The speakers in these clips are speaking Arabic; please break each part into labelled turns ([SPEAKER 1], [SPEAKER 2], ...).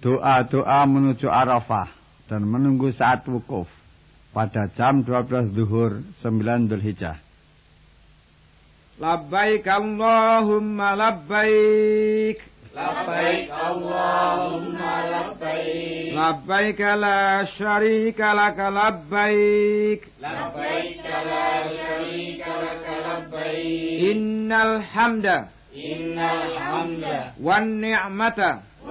[SPEAKER 1] doa-doa menuju Arafah dan menunggu saat wukuf pada jam 12 zuhur 9 Dzulhijjah.
[SPEAKER 2] Labbaik Allahumma labbaik
[SPEAKER 3] لبيك اللهم لبيك
[SPEAKER 2] لبيك لا شريك لك لبيك
[SPEAKER 3] لبيك لا شريك لك لبيك
[SPEAKER 2] إن الحمد
[SPEAKER 3] إن الحمد
[SPEAKER 2] والنعمة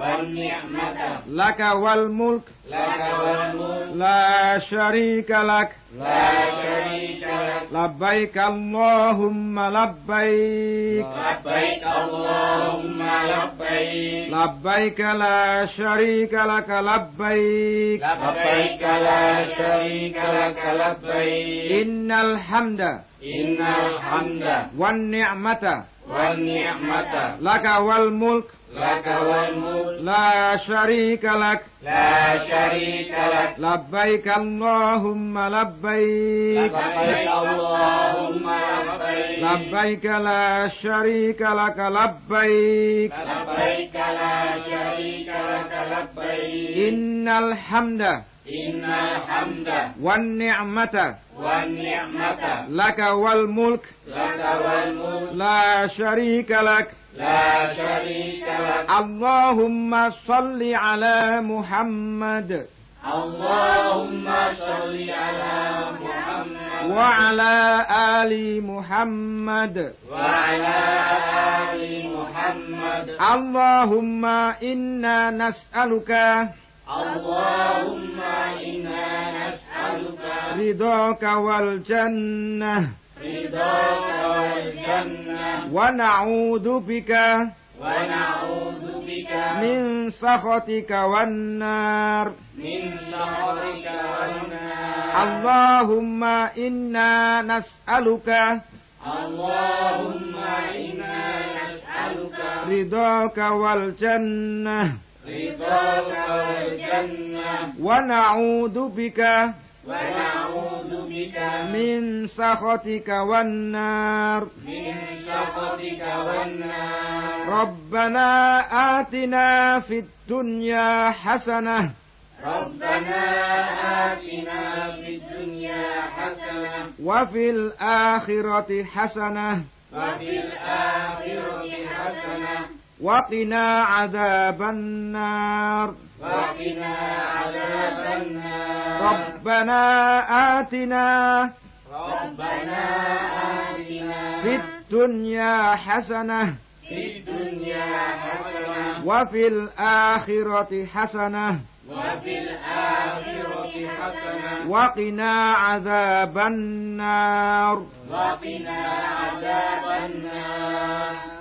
[SPEAKER 3] والنعمة.
[SPEAKER 2] لك والملك.
[SPEAKER 3] لك والملك.
[SPEAKER 2] لا شريك لك.
[SPEAKER 3] لا شريك لك.
[SPEAKER 2] لبيك اللهم لبيك.
[SPEAKER 3] لبيك اللهم لبيك.
[SPEAKER 2] لبيك لا شريك لك لبيك.
[SPEAKER 3] لبيك لا شريك لك لبيك.
[SPEAKER 2] إن الحمد
[SPEAKER 3] إن الحمد.
[SPEAKER 2] والنعمة.
[SPEAKER 3] والنعمة.
[SPEAKER 2] لك والملك.
[SPEAKER 3] لك والملك.
[SPEAKER 2] لا شريك لك.
[SPEAKER 3] لا شريك لك.
[SPEAKER 2] لبيك اللهم لبيك.
[SPEAKER 3] لبيك اللهم لبيك.
[SPEAKER 2] لبيك لا شريك لك لبيك.
[SPEAKER 3] لبيك لا شريك لك لبيك.
[SPEAKER 2] إن الحمد
[SPEAKER 3] إن الحمد
[SPEAKER 2] والنعمة.
[SPEAKER 3] والنعمة.
[SPEAKER 2] لك والملك.
[SPEAKER 3] لك والملك.
[SPEAKER 2] لا شريك لك.
[SPEAKER 3] لا شريك لك.
[SPEAKER 2] اللهم صل على محمد.
[SPEAKER 3] اللهم صل على محمد.
[SPEAKER 2] وعلى آل محمد.
[SPEAKER 3] وعلى آل محمد.
[SPEAKER 2] اللهم إنا نسألك
[SPEAKER 3] اللهم إنا نسألك
[SPEAKER 2] رضاك والجنة.
[SPEAKER 3] رضاك والجنة.
[SPEAKER 2] ونعوذ بك
[SPEAKER 3] ونعوذ بك
[SPEAKER 2] من سخطك والنار.
[SPEAKER 3] من سخطك والنار.
[SPEAKER 2] اللهم إنا نسألك
[SPEAKER 3] اللهم إنا نسألك
[SPEAKER 2] رضاك والجنة.
[SPEAKER 3] رضاك والجنة.
[SPEAKER 2] ونعوذ بك
[SPEAKER 3] ونعوذ بك
[SPEAKER 2] من سخطك والنار.
[SPEAKER 3] من سخطك والنار.
[SPEAKER 2] ربنا آتنا في الدنيا حسنة.
[SPEAKER 3] ربنا آتنا في الدنيا حسنة.
[SPEAKER 2] وفي الآخرة حسنة.
[SPEAKER 3] وفي الآخرة حسنة.
[SPEAKER 2] وقنا عذاب النار.
[SPEAKER 3] وقنا عذاب النار.
[SPEAKER 2] ربنا آتنا
[SPEAKER 3] ربنا آتنا
[SPEAKER 2] في الدنيا حسنة
[SPEAKER 3] في الدنيا حسنة
[SPEAKER 2] وفي الآخرة حسنة
[SPEAKER 3] وفي الآخرة حسنة
[SPEAKER 2] وقنا عذاب النار.
[SPEAKER 3] وقنا عذاب النار.